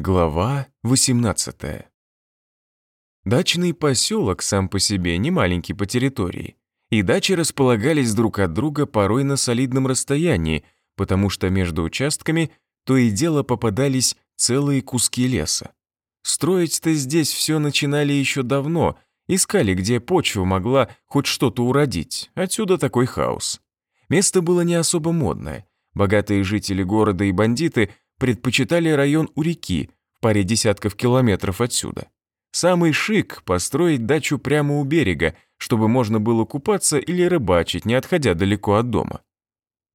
Глава 18 Дачный поселок сам по себе не маленький по территории, и дачи располагались друг от друга порой на солидном расстоянии, потому что между участками то и дело попадались целые куски леса. Строить-то здесь все начинали еще давно, искали, где почва могла хоть что-то уродить, отсюда такой хаос. Место было не особо модное, богатые жители города и бандиты предпочитали район у реки, в паре десятков километров отсюда. Самый шик – построить дачу прямо у берега, чтобы можно было купаться или рыбачить, не отходя далеко от дома.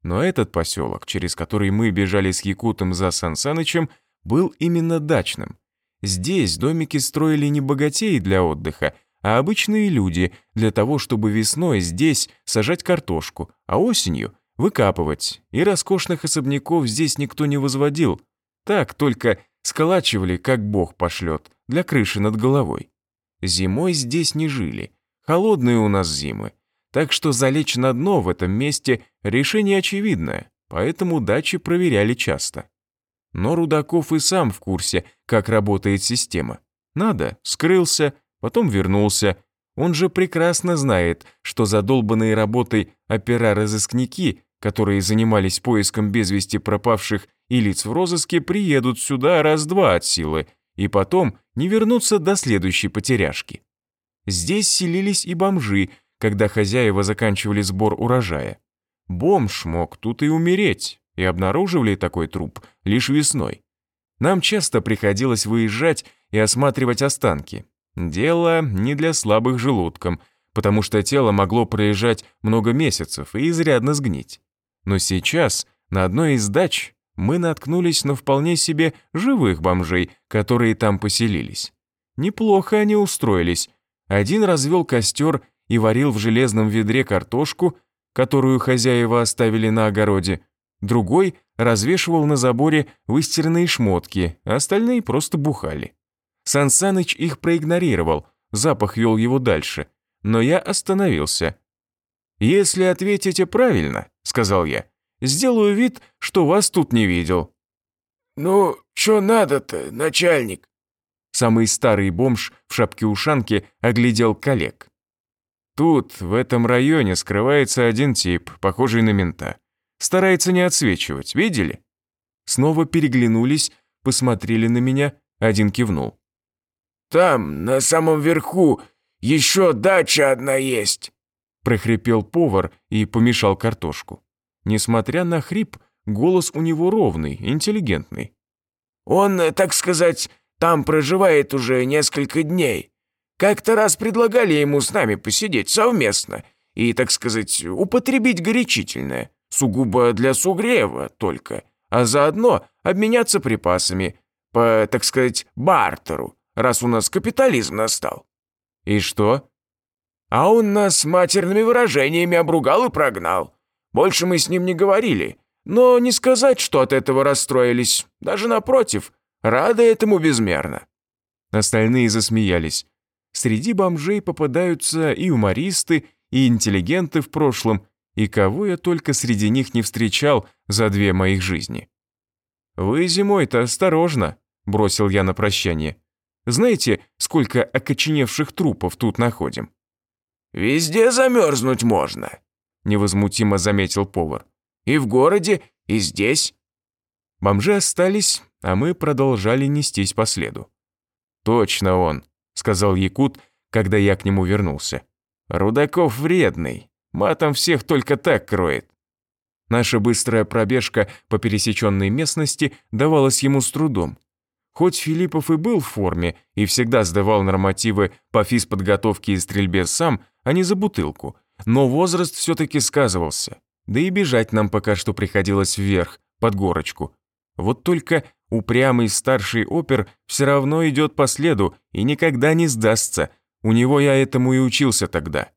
Но этот поселок, через который мы бежали с Якутом за Сансанычем, был именно дачным. Здесь домики строили не богатеи для отдыха, а обычные люди для того, чтобы весной здесь сажать картошку, а осенью выкапывать. И роскошных особняков здесь никто не возводил. Так только сколачивали, как бог пошлет, для крыши над головой. Зимой здесь не жили. Холодные у нас зимы. Так что залечь на дно в этом месте решение очевидное, поэтому дачи проверяли часто. Но Рудаков и сам в курсе, как работает система. Надо, скрылся, потом вернулся. Он же прекрасно знает, что задолбанные работой опера-розыскники, которые занимались поиском без вести пропавших и лиц в розыске, приедут сюда раз-два от силы, и потом не вернутся до следующей потеряшки. Здесь селились и бомжи, когда хозяева заканчивали сбор урожая. Бомж мог тут и умереть, и обнаруживали такой труп лишь весной. Нам часто приходилось выезжать и осматривать останки. Дело не для слабых желудком, потому что тело могло пролежать много месяцев и изрядно сгнить. Но сейчас на одной из дач мы наткнулись на вполне себе живых бомжей, которые там поселились. Неплохо они устроились. Один развел костер и варил в железном ведре картошку, которую хозяева оставили на огороде. Другой развешивал на заборе выстиранные шмотки, а остальные просто бухали. Сансаныч их проигнорировал, запах вел его дальше, но я остановился. «Если ответите правильно», — сказал я, — «сделаю вид, что вас тут не видел». «Ну, что надо-то, начальник?» Самый старый бомж в шапке-ушанке оглядел коллег. Тут, в этом районе, скрывается один тип, похожий на мента. Старается не отсвечивать, видели? Снова переглянулись, посмотрели на меня, один кивнул. «Там, на самом верху, еще дача одна есть», прохрипел повар и помешал картошку. Несмотря на хрип, голос у него ровный, интеллигентный. «Он, так сказать, там проживает уже несколько дней. Как-то раз предлагали ему с нами посидеть совместно и, так сказать, употребить горячительное, сугубо для сугрева только, а заодно обменяться припасами по, так сказать, бартеру, раз у нас капитализм настал. И что? А он нас матерными выражениями обругал и прогнал. Больше мы с ним не говорили, но не сказать, что от этого расстроились, даже напротив, рады этому безмерно. Остальные засмеялись. Среди бомжей попадаются и юмористы, и интеллигенты в прошлом, и кого я только среди них не встречал за две моих жизни. «Вы зимой-то осторожно», — бросил я на прощание. «Знаете, сколько окоченевших трупов тут находим?» «Везде замерзнуть можно», — невозмутимо заметил повар. «И в городе, и здесь». Бомжи остались, а мы продолжали нестись по следу. «Точно он», — сказал Якут, когда я к нему вернулся. «Рудаков вредный, матом всех только так кроет». Наша быстрая пробежка по пересеченной местности давалась ему с трудом. Хоть Филиппов и был в форме и всегда сдавал нормативы по физподготовке и стрельбе сам, а не за бутылку, но возраст все-таки сказывался. Да и бежать нам пока что приходилось вверх, под горочку. Вот только упрямый старший опер все равно идет по следу и никогда не сдастся. У него я этому и учился тогда.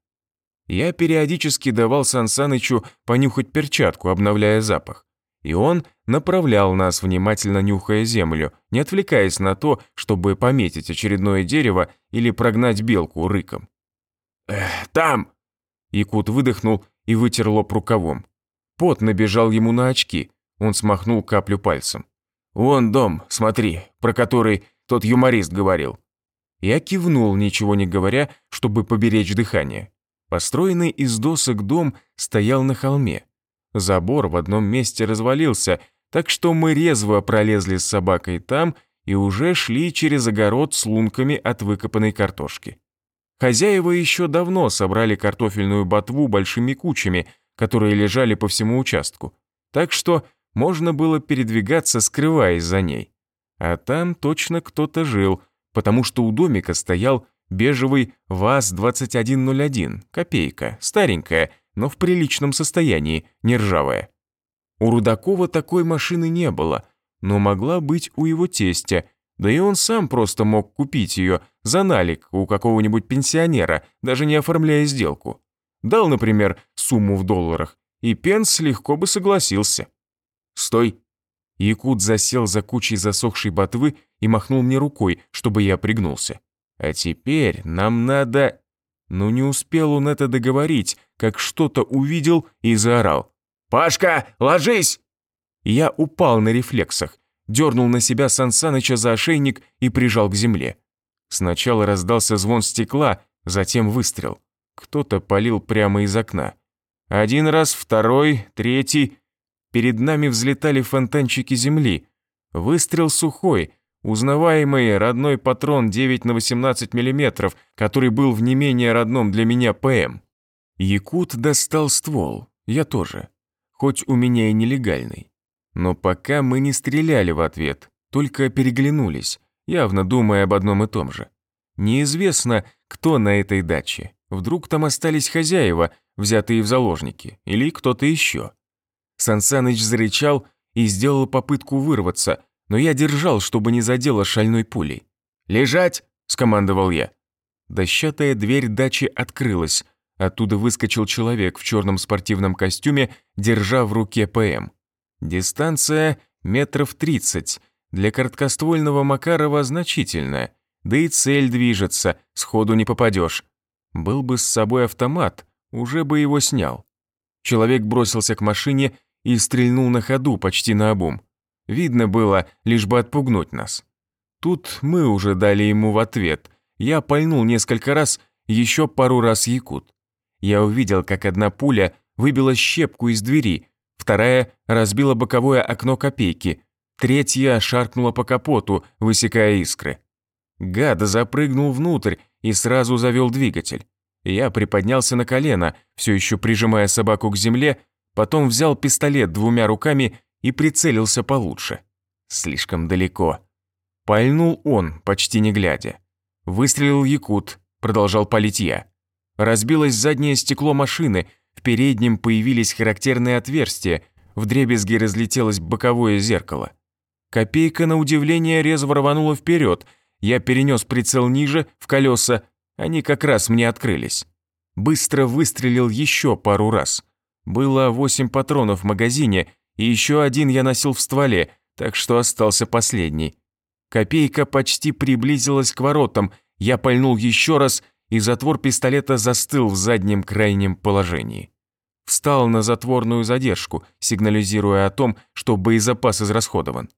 Я периодически давал Сансанычу понюхать перчатку, обновляя запах. И он направлял нас, внимательно нюхая землю, не отвлекаясь на то, чтобы пометить очередное дерево или прогнать белку рыком. «Эх, там!» Якут выдохнул и вытер лоб рукавом. Пот набежал ему на очки, он смахнул каплю пальцем. «Вон дом, смотри, про который тот юморист говорил». Я кивнул, ничего не говоря, чтобы поберечь дыхание. Построенный из досок дом стоял на холме. Забор в одном месте развалился, так что мы резво пролезли с собакой там и уже шли через огород с лунками от выкопанной картошки. Хозяева еще давно собрали картофельную ботву большими кучами, которые лежали по всему участку, так что можно было передвигаться, скрываясь за ней. А там точно кто-то жил, потому что у домика стоял бежевый ВАЗ-2101, копейка, старенькая, но в приличном состоянии, не ржавая. У Рудакова такой машины не было, но могла быть у его тестя, да и он сам просто мог купить ее за налик у какого-нибудь пенсионера, даже не оформляя сделку. Дал, например, сумму в долларах, и Пенс легко бы согласился. «Стой!» Якут засел за кучей засохшей ботвы и махнул мне рукой, чтобы я пригнулся. «А теперь нам надо...» Но не успел он это договорить, как что-то увидел и заорал. «Пашка, ложись!» Я упал на рефлексах, дернул на себя Сансаныча за ошейник и прижал к земле. Сначала раздался звон стекла, затем выстрел. Кто-то палил прямо из окна. Один раз, второй, третий. Перед нами взлетали фонтанчики земли. Выстрел сухой, узнаваемый родной патрон 9 на 18 мм, который был в не менее родном для меня ПМ. Якут достал ствол, я тоже, хоть у меня и нелегальный. Но пока мы не стреляли в ответ, только переглянулись, явно думая об одном и том же. Неизвестно, кто на этой даче. Вдруг там остались хозяева, взятые в заложники, или кто-то еще. Сансаныч зарычал и сделал попытку вырваться, но я держал, чтобы не задело шальной пулей. «Лежать!» – скомандовал я. Дощатая дверь дачи открылась. Оттуда выскочил человек в черном спортивном костюме, держа в руке ПМ. Дистанция метров тридцать. Для короткоствольного Макарова значительная. Да и цель движется, сходу не попадешь. Был бы с собой автомат, уже бы его снял. Человек бросился к машине и стрельнул на ходу почти на обум. Видно было, лишь бы отпугнуть нас. Тут мы уже дали ему в ответ. Я пальнул несколько раз, еще пару раз якут. Я увидел, как одна пуля выбила щепку из двери, вторая разбила боковое окно копейки, третья шаркнула по капоту, высекая искры. Гад запрыгнул внутрь и сразу завел двигатель. Я приподнялся на колено, все еще прижимая собаку к земле, потом взял пистолет двумя руками и прицелился получше. Слишком далеко. Пальнул он, почти не глядя. Выстрелил Якут, продолжал палить я. Разбилось заднее стекло машины, в переднем появились характерные отверстия, в дребезги разлетелось боковое зеркало. Копейка, на удивление, резво рванула вперед. Я перенес прицел ниже, в колеса, они как раз мне открылись. Быстро выстрелил еще пару раз. Было восемь патронов в магазине, и еще один я носил в стволе, так что остался последний. Копейка почти приблизилась к воротам, я пальнул еще раз – и затвор пистолета застыл в заднем крайнем положении. Встал на затворную задержку, сигнализируя о том, что боезапас израсходован.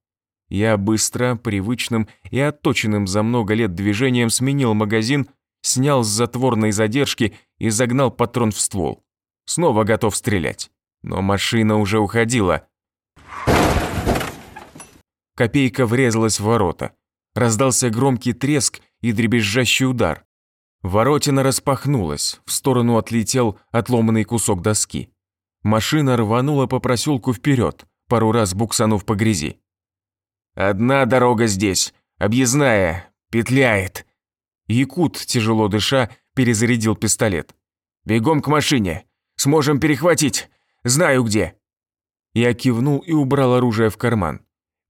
Я быстро, привычным и отточенным за много лет движением сменил магазин, снял с затворной задержки и загнал патрон в ствол. Снова готов стрелять. Но машина уже уходила. Копейка врезалась в ворота. Раздался громкий треск и дребезжащий удар. Воротина распахнулась, в сторону отлетел отломанный кусок доски. Машина рванула по проселку вперед, пару раз буксанув по грязи. «Одна дорога здесь, объездная, петляет». Якут, тяжело дыша, перезарядил пистолет. «Бегом к машине, сможем перехватить, знаю где». Я кивнул и убрал оружие в карман.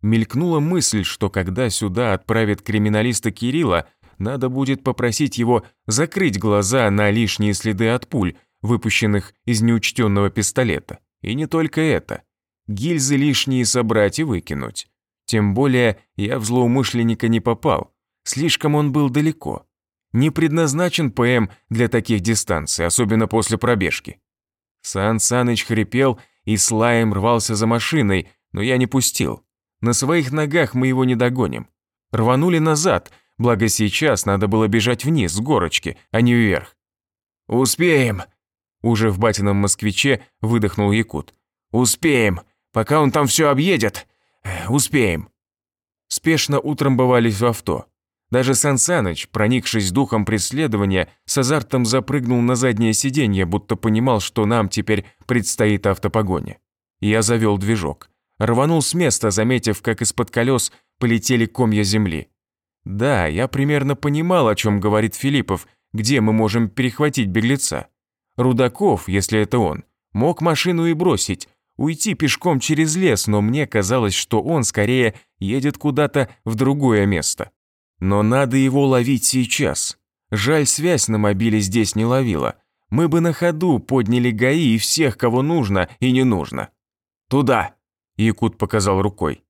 Мелькнула мысль, что когда сюда отправят криминалиста Кирилла, надо будет попросить его закрыть глаза на лишние следы от пуль, выпущенных из неучтенного пистолета. И не только это. Гильзы лишние собрать и выкинуть. Тем более я в злоумышленника не попал. Слишком он был далеко. Не предназначен ПМ для таких дистанций, особенно после пробежки. Сан Саныч хрипел и слаем рвался за машиной, но я не пустил. На своих ногах мы его не догоним. Рванули назад, благо сейчас надо было бежать вниз с горочки, а не вверх. «Успеем!» Уже в батином москвиче выдохнул Якут. «Успеем! Пока он там все объедет! Успеем!» Спешно утрамбовались в авто. Даже Сан проникшись духом преследования, с азартом запрыгнул на заднее сиденье, будто понимал, что нам теперь предстоит автопогоня. Я завел движок. Рванул с места, заметив, как из-под колес полетели комья земли. Да, я примерно понимал, о чем говорит Филиппов, где мы можем перехватить беглеца. Рудаков, если это он, мог машину и бросить, уйти пешком через лес, но мне казалось, что он скорее едет куда-то в другое место. Но надо его ловить сейчас. Жаль, связь на мобиле здесь не ловила. Мы бы на ходу подняли ГАИ и всех, кого нужно и не нужно. «Туда!» – Якут показал рукой.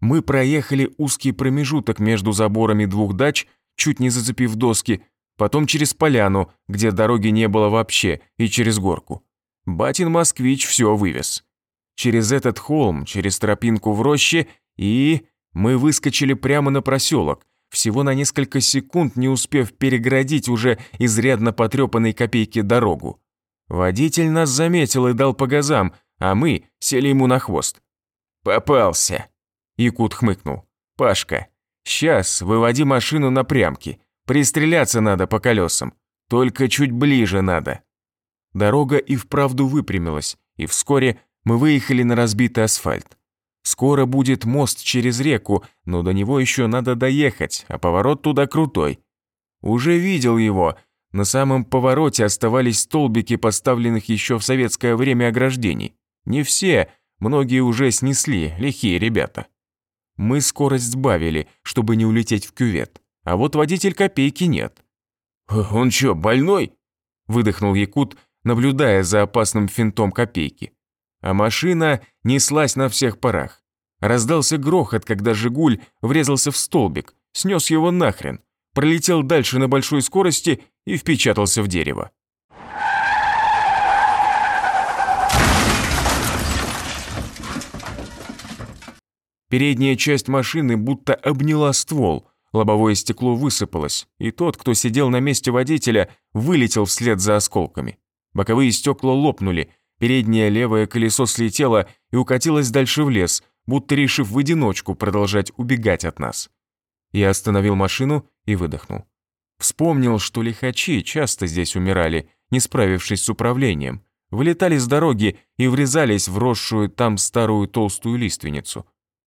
Мы проехали узкий промежуток между заборами двух дач, чуть не зацепив доски, потом через поляну, где дороги не было вообще, и через горку. Батин москвич все вывез. Через этот холм, через тропинку в роще, и мы выскочили прямо на проселок, всего на несколько секунд не успев переградить уже изрядно потрепанной копейки дорогу. Водитель нас заметил и дал по газам, а мы сели ему на хвост. «Попался!» Якут хмыкнул. «Пашка, сейчас выводи машину на прямки. Пристреляться надо по колесам. Только чуть ближе надо». Дорога и вправду выпрямилась, и вскоре мы выехали на разбитый асфальт. Скоро будет мост через реку, но до него еще надо доехать, а поворот туда крутой. Уже видел его. На самом повороте оставались столбики поставленных еще в советское время ограждений. Не все, многие уже снесли, лихие ребята. Мы скорость сбавили, чтобы не улететь в кювет. А вот водитель копейки нет. «Он что, больной?» – выдохнул Якут, наблюдая за опасным финтом копейки а машина неслась на всех парах. Раздался грохот, когда «Жигуль» врезался в столбик, снес его нахрен, пролетел дальше на большой скорости и впечатался в дерево. Передняя часть машины будто обняла ствол, лобовое стекло высыпалось, и тот, кто сидел на месте водителя, вылетел вслед за осколками. Боковые стекла лопнули, Переднее левое колесо слетело и укатилось дальше в лес, будто решив в одиночку продолжать убегать от нас. Я остановил машину и выдохнул. Вспомнил, что лихачи часто здесь умирали, не справившись с управлением, вылетали с дороги и врезались в росшую там старую толстую лиственницу.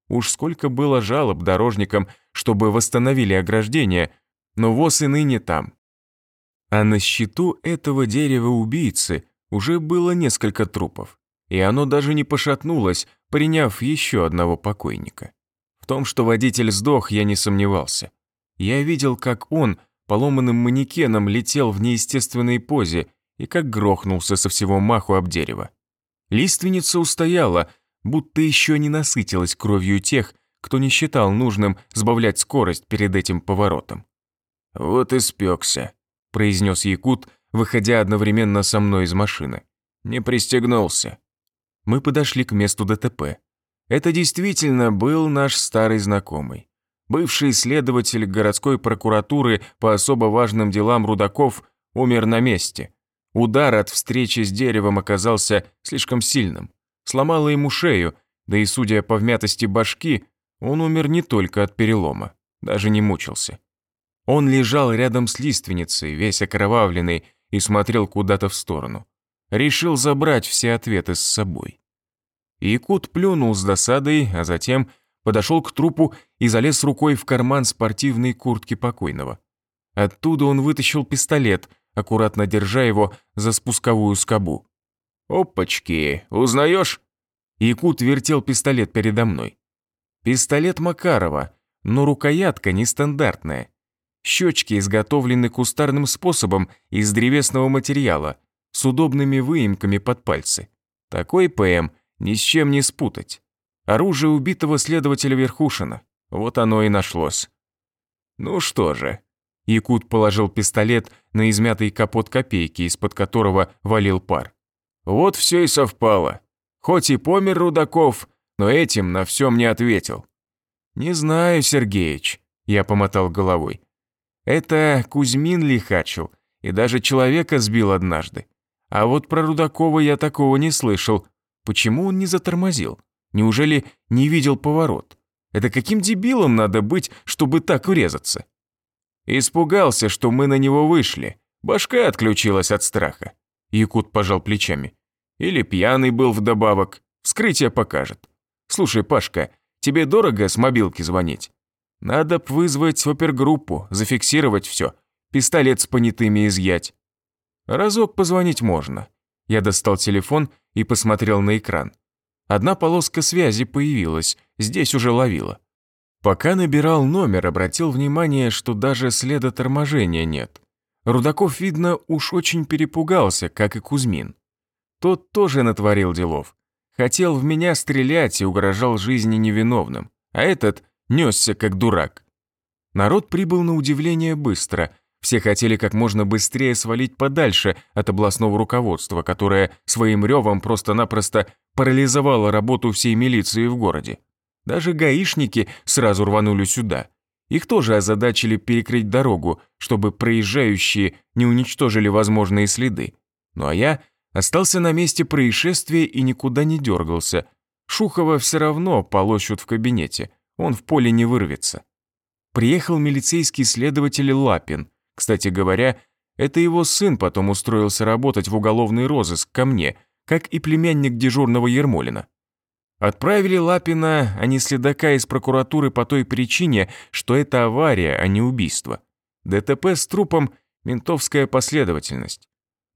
Уж сколько было жалоб дорожникам, чтобы восстановили ограждение, но воз и ныне там. А на счету этого дерева убийцы уже было несколько трупов, и оно даже не пошатнулось, приняв еще одного покойника. В том, что водитель сдох, я не сомневался. Я видел, как он поломанным манекеном летел в неестественной позе и как грохнулся со всего маху об дерево. Лиственница устояла, будто еще не насытилась кровью тех, кто не считал нужным сбавлять скорость перед этим поворотом. «Вот и спекся», – произнес Якут, выходя одновременно со мной из машины. Не пристегнулся. Мы подошли к месту ДТП. Это действительно был наш старый знакомый. Бывший следователь городской прокуратуры по особо важным делам Рудаков умер на месте. Удар от встречи с деревом оказался слишком сильным. Сломало ему шею, да и судя по вмятости башки, он умер не только от перелома, даже не мучился. Он лежал рядом с лиственницей, весь окровавленный, и смотрел куда-то в сторону. Решил забрать все ответы с собой. Якут плюнул с досадой, а затем подошел к трупу и залез рукой в карман спортивной куртки покойного. Оттуда он вытащил пистолет, аккуратно держа его за спусковую скобу. «Опачки, узнаешь?» Якут вертел пистолет передо мной. Пистолет Макарова, но рукоятка нестандартная. Щечки изготовлены кустарным способом из древесного материала, с удобными выемками под пальцы. Такой ПМ ни с чем не спутать. Оружие убитого следователя Верхушина. Вот оно и нашлось. Ну что же. Якут положил пистолет на измятый капот копейки, из-под которого валил пар. Вот все и совпало. Хоть и помер Рудаков, но этим на всем не ответил. «Не знаю, Сергеич», – я помотал головой. «Это Кузьмин лихачил, и даже человека сбил однажды. А вот про Рудакова я такого не слышал. Почему он не затормозил? Неужели не видел поворот? Это каким дебилом надо быть, чтобы так врезаться?» Испугался, что мы на него вышли. Башка отключилась от страха. Якут пожал плечами. Или пьяный был вдобавок. Вскрытие покажет. Слушай, Пашка, тебе дорого с мобилки звонить? Надо б вызвать опергруппу, зафиксировать все, пистолет с понятыми изъять. Разок позвонить можно. Я достал телефон и посмотрел на экран. Одна полоска связи появилась, здесь уже ловила. Пока набирал номер, обратил внимание, что даже следа торможения нет. Рудаков, видно, уж очень перепугался, как и Кузьмин. Тот тоже натворил делов. Хотел в меня стрелять и угрожал жизни невиновным, а этот несся как дурак. Народ прибыл на удивление быстро. Все хотели как можно быстрее свалить подальше от областного руководства, которое своим ревом просто-напросто парализовало работу всей милиции в городе. Даже гаишники сразу рванули сюда. Их тоже озадачили перекрыть дорогу, чтобы проезжающие не уничтожили возможные следы. Ну а я остался на месте происшествия и никуда не дергался. Шухова все равно полощут в кабинете, он в поле не вырвется. Приехал милицейский следователь Лапин. Кстати говоря, это его сын потом устроился работать в уголовный розыск ко мне, как и племянник дежурного Ермолина. Отправили Лапина, а не следака из прокуратуры по той причине, что это авария, а не убийство. ДТП с трупом – ментовская последовательность.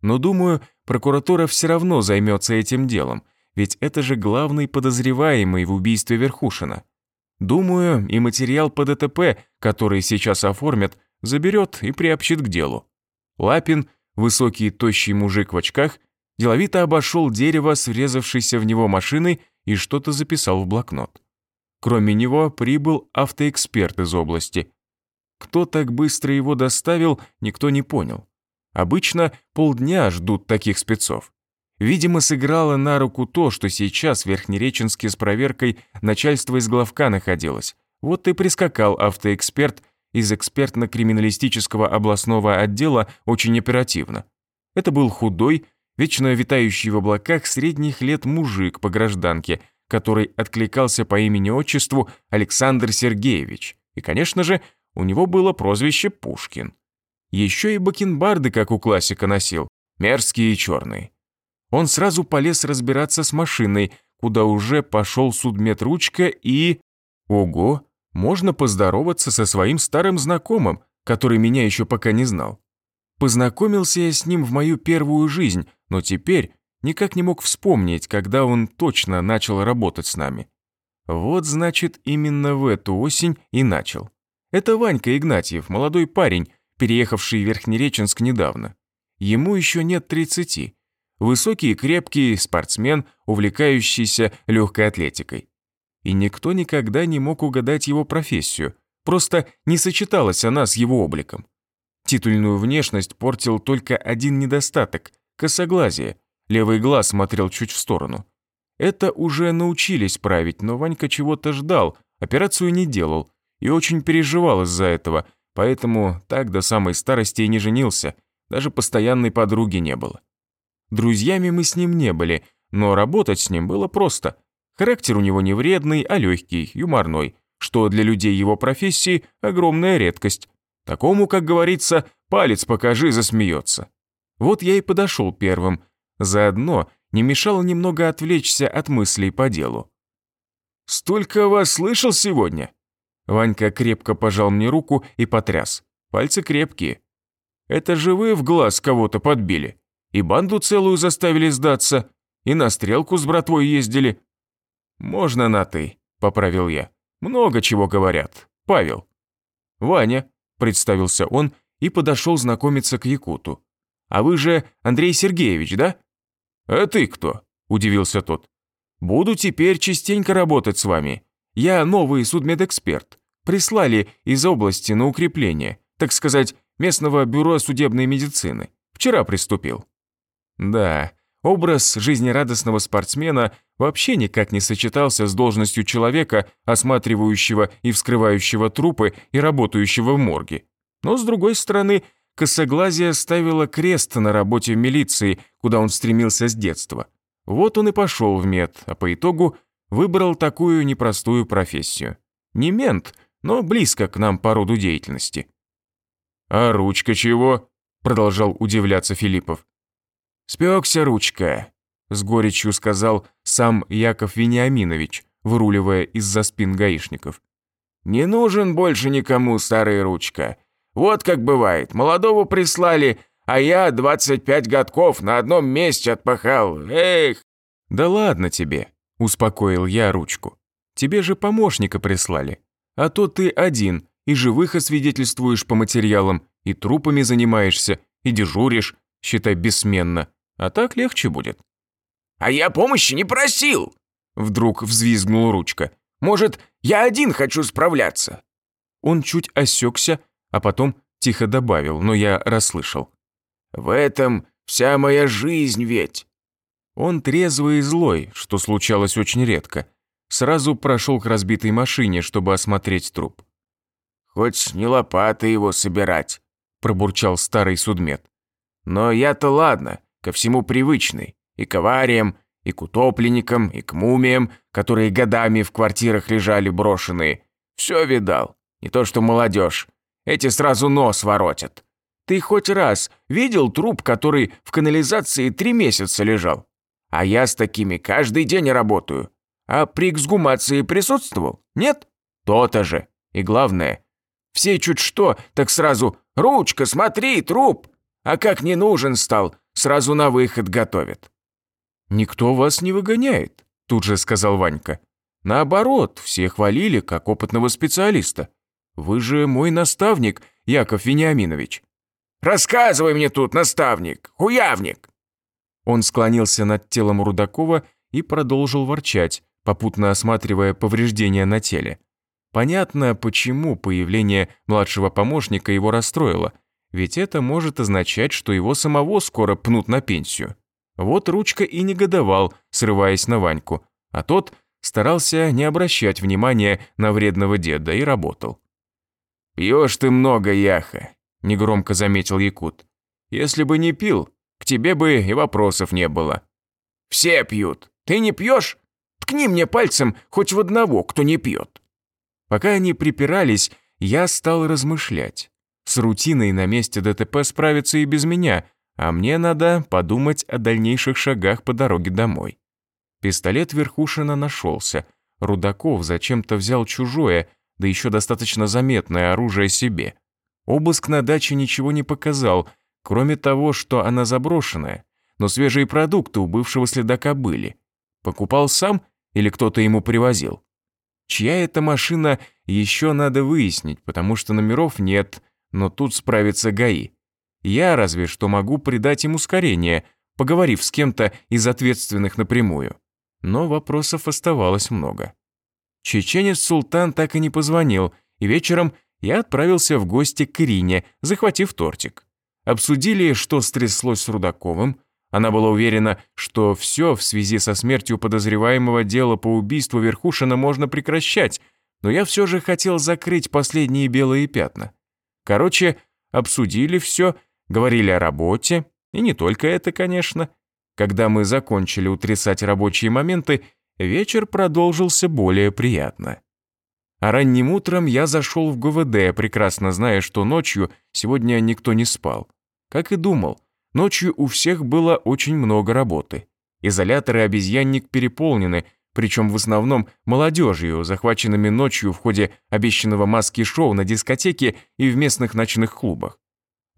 Но, думаю, прокуратура все равно займется этим делом, ведь это же главный подозреваемый в убийстве Верхушина. Думаю, и материал по ДТП, который сейчас оформят, заберет и приобщит к делу. Лапин, высокий тощий мужик в очках, деловито обошел дерево с врезавшейся в него машиной и что-то записал в блокнот. Кроме него прибыл автоэксперт из области. Кто так быстро его доставил, никто не понял. Обычно полдня ждут таких спецов. Видимо, сыграло на руку то, что сейчас в Верхнереченске с проверкой начальство из главка находилось. Вот и прискакал автоэксперт из экспертно-криминалистического областного отдела очень оперативно. Это был худой, вечно витающий в облаках средних лет мужик по гражданке, который откликался по имени-отчеству Александр Сергеевич. И, конечно же, у него было прозвище Пушкин. Еще и бакенбарды, как у классика, носил, мерзкие и черные. Он сразу полез разбираться с машиной, куда уже пошел судмедручка и... Ого, можно поздороваться со своим старым знакомым, который меня еще пока не знал. Познакомился я с ним в мою первую жизнь, но теперь никак не мог вспомнить, когда он точно начал работать с нами. Вот, значит, именно в эту осень и начал. Это Ванька Игнатьев, молодой парень, переехавший в Верхнереченск недавно. Ему еще нет 30. Высокий и крепкий спортсмен, увлекающийся легкой атлетикой. И никто никогда не мог угадать его профессию, просто не сочеталась она с его обликом. Титульную внешность портил только один недостаток – косоглазие. Левый глаз смотрел чуть в сторону. Это уже научились править, но Ванька чего-то ждал, операцию не делал и очень переживал из-за этого, поэтому так до самой старости и не женился, даже постоянной подруги не было. Друзьями мы с ним не были, но работать с ним было просто. Характер у него не вредный, а легкий, юморной, что для людей его профессии огромная редкость. Такому, как говорится, палец покажи, засмеется. Вот я и подошел первым. Заодно не мешало немного отвлечься от мыслей по делу. «Столько вас слышал сегодня?» Ванька крепко пожал мне руку и потряс. Пальцы крепкие. «Это же вы в глаз кого-то подбили. И банду целую заставили сдаться, и на стрелку с братвой ездили». «Можно на «ты», — поправил я. «Много чего говорят. Павел». «Ваня», представился он и подошел знакомиться к Якуту. «А вы же Андрей Сергеевич, да?» «А ты кто?» – удивился тот. «Буду теперь частенько работать с вами. Я новый судмедэксперт. Прислали из области на укрепление, так сказать, местного бюро судебной медицины. Вчера приступил». «Да, Образ жизнерадостного спортсмена вообще никак не сочетался с должностью человека, осматривающего и вскрывающего трупы и работающего в морге. Но, с другой стороны, косоглазие ставила крест на работе в милиции, куда он стремился с детства. Вот он и пошел в мед, а по итогу выбрал такую непростую профессию. Не мент, но близко к нам по роду деятельности. «А ручка чего?» – продолжал удивляться Филиппов. «Спекся ручка», – с горечью сказал сам Яков Вениаминович, выруливая из-за спин гаишников. «Не нужен больше никому старая ручка. Вот как бывает, молодого прислали, а я 25 годков на одном месте отпахал. Эх!» «Да ладно тебе», – успокоил я ручку. «Тебе же помощника прислали. А то ты один, и живых освидетельствуешь по материалам, и трупами занимаешься, и дежуришь, считай, бессменно. А так легче будет». «А я помощи не просил!» Вдруг взвизгнул ручка. «Может, я один хочу справляться?» Он чуть осекся, а потом тихо добавил, но я расслышал. «В этом вся моя жизнь ведь!» Он трезвый и злой, что случалось очень редко. Сразу прошел к разбитой машине, чтобы осмотреть труп. «Хоть не лопатой его собирать», – пробурчал старый судмед. «Но я-то ладно, ко всему привычный, и к авариям, и к утопленникам, и к мумиям, которые годами в квартирах лежали брошенные. Все видал, не то что молодежь. Эти сразу нос воротят. Ты хоть раз видел труп, который в канализации три месяца лежал? А я с такими каждый день работаю. А при эксгумации присутствовал? Нет? То-то же. И главное, все чуть что, так сразу «Ручка, смотри, труп!» А как не нужен стал, сразу на выход готовят. «Никто вас не выгоняет», – тут же сказал Ванька. «Наоборот, все хвалили как опытного специалиста. Вы же мой наставник, Яков Вениаминович». «Рассказывай мне тут, наставник, хуявник!» Он склонился над телом Рудакова и продолжил ворчать, попутно осматривая повреждения на теле. Понятно, почему появление младшего помощника его расстроило, ведь это может означать, что его самого скоро пнут на пенсию. Вот Ручка и негодовал, срываясь на Ваньку, а тот старался не обращать внимания на вредного деда и работал. «Пьешь ты много, Яха», – негромко заметил Якут. «Если бы не пил, к тебе бы и вопросов не было». «Все пьют. Ты не пьешь? Ткни мне пальцем хоть в одного, кто не пьет». Пока они припирались, я стал размышлять. С рутиной на месте ДТП справиться и без меня, а мне надо подумать о дальнейших шагах по дороге домой. Пистолет Верхушина нашелся. Рудаков зачем-то взял чужое, да еще достаточно заметное оружие себе. Обыск на даче ничего не показал, кроме того, что она заброшенная, но свежие продукты у бывшего следака были. Покупал сам или кто-то ему привозил? Чья это машина, еще надо выяснить, потому что номеров нет, но тут справится ГАИ. Я разве что могу придать им ускорение, поговорив с кем-то из ответственных напрямую. Но вопросов оставалось много. Чеченец Султан так и не позвонил, и вечером я отправился в гости к Ирине, захватив тортик. Обсудили, что стряслось с Рудаковым, она была уверена, что все в связи со смертью подозреваемого дела по убийству Верхушина можно прекращать, но я все же хотел закрыть последние белые пятна. Короче, обсудили все, говорили о работе, и не только это, конечно. Когда мы закончили утрясать рабочие моменты, вечер продолжился более приятно. А ранним утром я зашел в ГВД, прекрасно зная, что ночью сегодня никто не спал. Как и думал, Ночью у всех было очень много работы. Изоляторы обезьянник переполнены, причем в основном молодежью, захваченными ночью в ходе обещанного маски-шоу на дискотеке и в местных ночных клубах.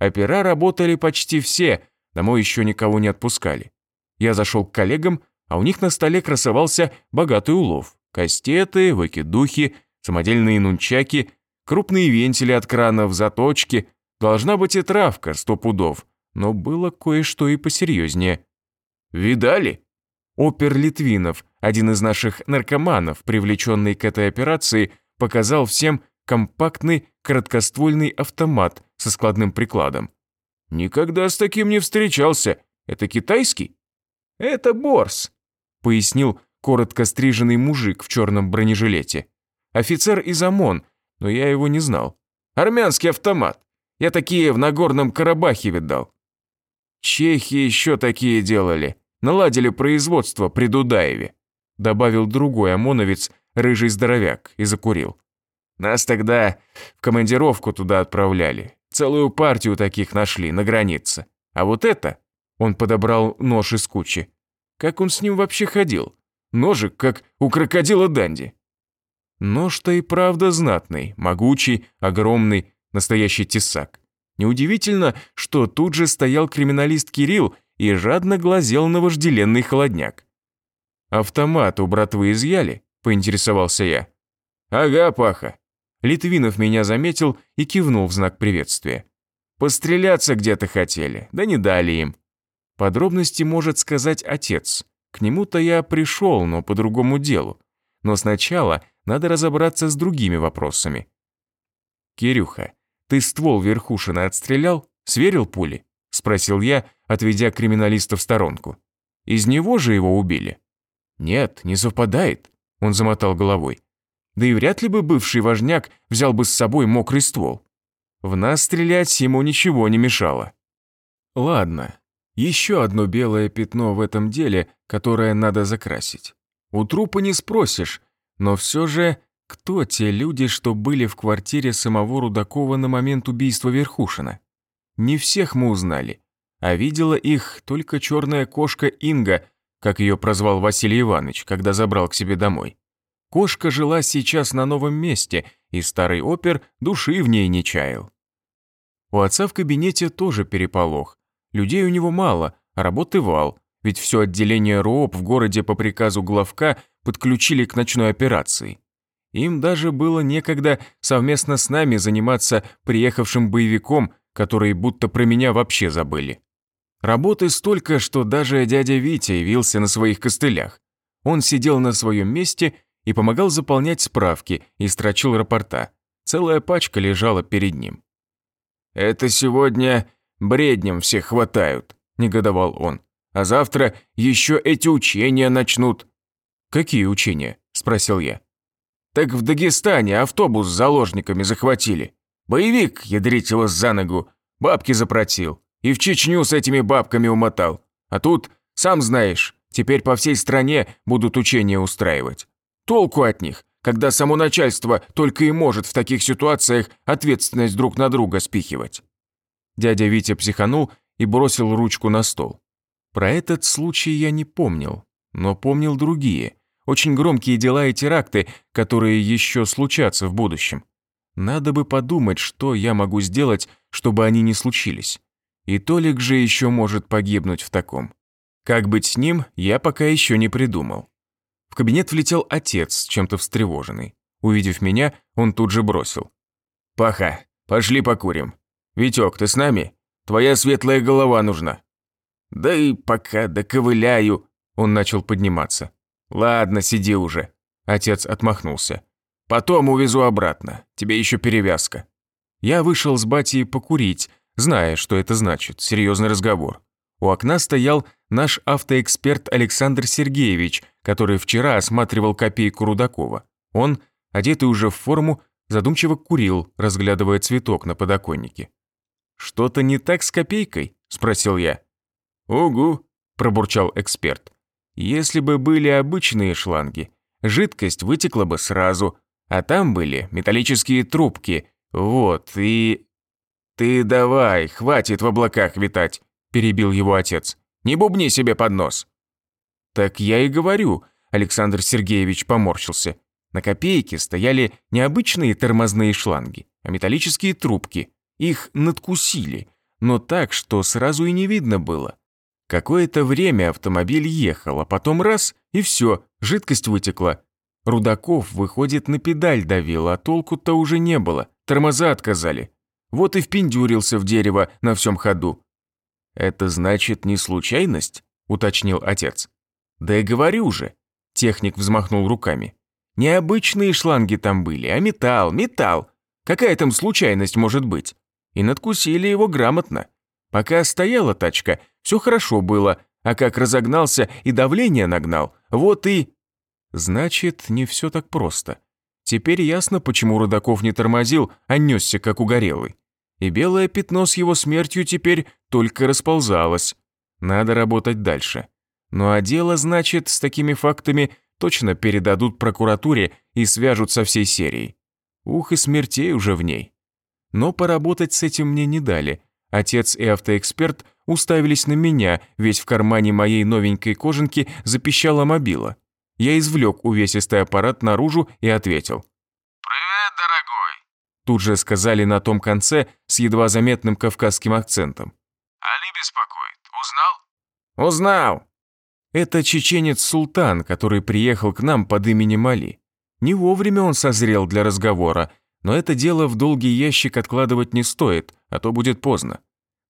Опера работали почти все, домой еще никого не отпускали. Я зашел к коллегам, а у них на столе красовался богатый улов. Кастеты, выкидухи, самодельные нунчаки, крупные вентили от кранов, заточки. Должна быть и травка, сто пудов но было кое-что и посерьезнее. «Видали?» Опер Литвинов, один из наших наркоманов, привлеченный к этой операции, показал всем компактный короткоствольный автомат со складным прикладом. «Никогда с таким не встречался. Это китайский?» «Это Борс», — пояснил коротко стриженный мужик в черном бронежилете. «Офицер из ОМОН, но я его не знал. Армянский автомат. Я такие в Нагорном Карабахе видал». «Чехи еще такие делали. Наладили производство при Дудаеве», добавил другой ОМОНовец, рыжий здоровяк, и закурил. «Нас тогда в командировку туда отправляли. Целую партию таких нашли на границе. А вот это...» Он подобрал нож из кучи. Как он с ним вообще ходил? Ножик, как у крокодила Данди. Нож-то и правда знатный, могучий, огромный, настоящий тесак. Неудивительно, что тут же стоял криминалист Кирилл и жадно глазел на вожделенный холодняк. «Автомат у братвы изъяли?» – поинтересовался я. «Ага, Паха». Литвинов меня заметил и кивнул в знак приветствия. «Постреляться где-то хотели, да не дали им». Подробности может сказать отец. К нему-то я пришел, но по другому делу. Но сначала надо разобраться с другими вопросами. «Кирюха, ты ствол Верхушина отстрелял? Сверил пули?» – спросил я, отведя криминалиста в сторонку. «Из него же его убили?» «Нет, не совпадает», – он замотал головой. «Да и вряд ли бы бывший важняк взял бы с собой мокрый ствол. В нас стрелять ему ничего не мешало». «Ладно, еще одно белое пятно в этом деле, которое надо закрасить. У трупа не спросишь, но все же, кто те люди, что были в квартире самого Рудакова на момент убийства Верхушина? Не всех мы узнали, а видела их только черная кошка Инга, как ее прозвал Василий Иванович, когда забрал к себе домой. Кошка жила сейчас на новом месте, и старый опер души в ней не чаял. У отца в кабинете тоже переполох. Людей у него мало, а работы вал, ведь все отделение РООП в городе по приказу главка подключили к ночной операции. Им даже было некогда совместно с нами заниматься приехавшим боевиком, которые будто про меня вообще забыли. Работы столько, что даже дядя Витя явился на своих костылях. Он сидел на своем месте и помогал заполнять справки и строчил рапорта. Целая пачка лежала перед ним. «Это сегодня бреднем всех хватают», – негодовал он. «А завтра еще эти учения начнут». «Какие учения?» – спросил я. «Так в Дагестане автобус с заложниками захватили. Боевик, ядрить его за ногу, бабки запротил. И в Чечню с этими бабками умотал. А тут, сам знаешь, теперь по всей стране будут учения устраивать. Толку от них, когда само начальство только и может в таких ситуациях ответственность друг на друга спихивать. Дядя Витя психанул и бросил ручку на стол. Про этот случай я не помнил, но помнил другие, очень громкие дела и теракты, которые еще случатся в будущем. Надо бы подумать, что я могу сделать, чтобы они не случились. И Толик же еще может погибнуть в таком. Как быть с ним, я пока еще не придумал. В кабинет влетел отец, чем-то встревоженный. Увидев меня, он тут же бросил. «Паха, пошли покурим. Витек, ты с нами? Твоя светлая голова нужна». «Да и пока доковыляю», – он начал подниматься. «Ладно, сиди уже». Отец отмахнулся. «Потом увезу обратно. Тебе еще перевязка». Я вышел с батей покурить, зная, что это значит, серьезный разговор. У окна стоял наш автоэксперт Александр Сергеевич, который вчера осматривал копейку Рудакова. Он, одетый уже в форму, задумчиво курил, разглядывая цветок на подоконнике. «Что-то не так с копейкой?» – спросил я. «Угу», – пробурчал эксперт. «Если бы были обычные шланги, жидкость вытекла бы сразу, а там были металлические трубки, вот, и...» «Ты давай, хватит в облаках витать», – перебил его отец. «Не бубни себе под нос». «Так я и говорю», – Александр Сергеевич поморщился. На копейке стояли не обычные тормозные шланги, а металлические трубки. Их надкусили, но так, что сразу и не видно было. Какое-то время автомобиль ехал, а потом раз, и все, жидкость вытекла. Рудаков, выходит, на педаль давил, а толку-то уже не было, тормоза отказали. Вот и впендюрился в дерево на всем ходу. «Это значит не случайность?» – уточнил отец. «Да я говорю же!» – техник взмахнул руками. «Необычные шланги там были, а металл, металл! Какая там случайность может быть?» И надкусили его грамотно. Пока стояла тачка, все хорошо было, А как разогнался и давление нагнал, вот и... Значит, не все так просто. Теперь ясно, почему Рудаков не тормозил, а несся как угорелый. И белое пятно с его смертью теперь только расползалось. Надо работать дальше. Ну а дело, значит, с такими фактами точно передадут прокуратуре и свяжут со всей серией. Ух, и смертей уже в ней. Но поработать с этим мне не дали. Отец и автоэксперт уставились на меня, ведь в кармане моей новенькой кожанки запищала мобила. Я извлек увесистый аппарат наружу и ответил. «Привет, дорогой!» Тут же сказали на том конце с едва заметным кавказским акцентом. «Али беспокоит. Узнал?» «Узнал!» Это чеченец Султан, который приехал к нам под именем Али. Не вовремя он созрел для разговора, но это дело в долгий ящик откладывать не стоит, а то будет поздно.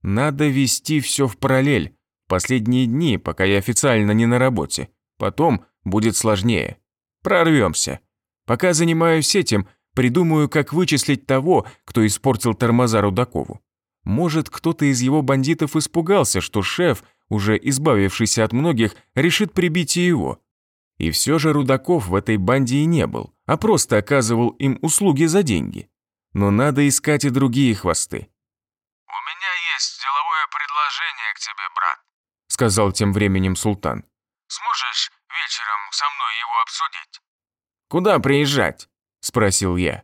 Надо вести все в параллель, последние дни, пока я официально не на работе. Потом будет сложнее. Прорвемся. Пока занимаюсь этим, придумаю, как вычислить того, кто испортил тормоза Рудакову. Может, кто-то из его бандитов испугался, что шеф, уже избавившийся от многих, решит прибить и его. И все же Рудаков в этой банде и не был, а просто оказывал им услуги за деньги. Но надо искать и другие хвосты. «У меня есть деловое предложение к тебе, брат», сказал тем временем султан. «Сможешь со мной его обсудить?» «Куда приезжать?» – спросил я.